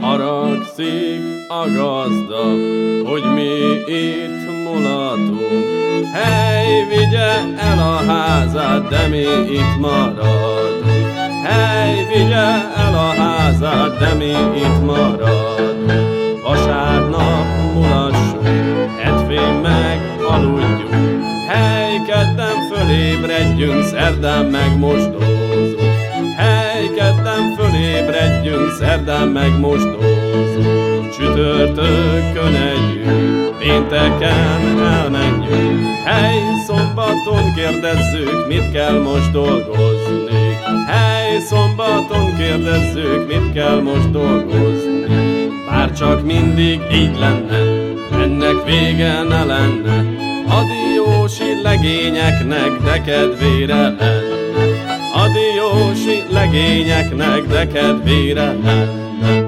Haragszik a gazda, hogy mi itt mulatunk. Hely, vigye el a házát, de mi itt maradunk. Hely, vigye el a házát, de mi itt maradunk. Vasárnap mulassunk, hetfén meg aludjunk. Hely, kedden fölébredjünk, szerdán meg mostózunk. Hely, kedden fölébredjünk, szerdán meg mostózunk. Csütörtökön együtt, pénteken elmenjünk. Hely, szombaton kérdezzük, mit kell most dolgozni. Hely, szombaton kérdezzük, mit kell most dolgozni. Bár csak mindig így lenne, ennek vége ne lenne. A diósi legényeknek, de kedvére lenne szegényeknek, de kedvére lenne.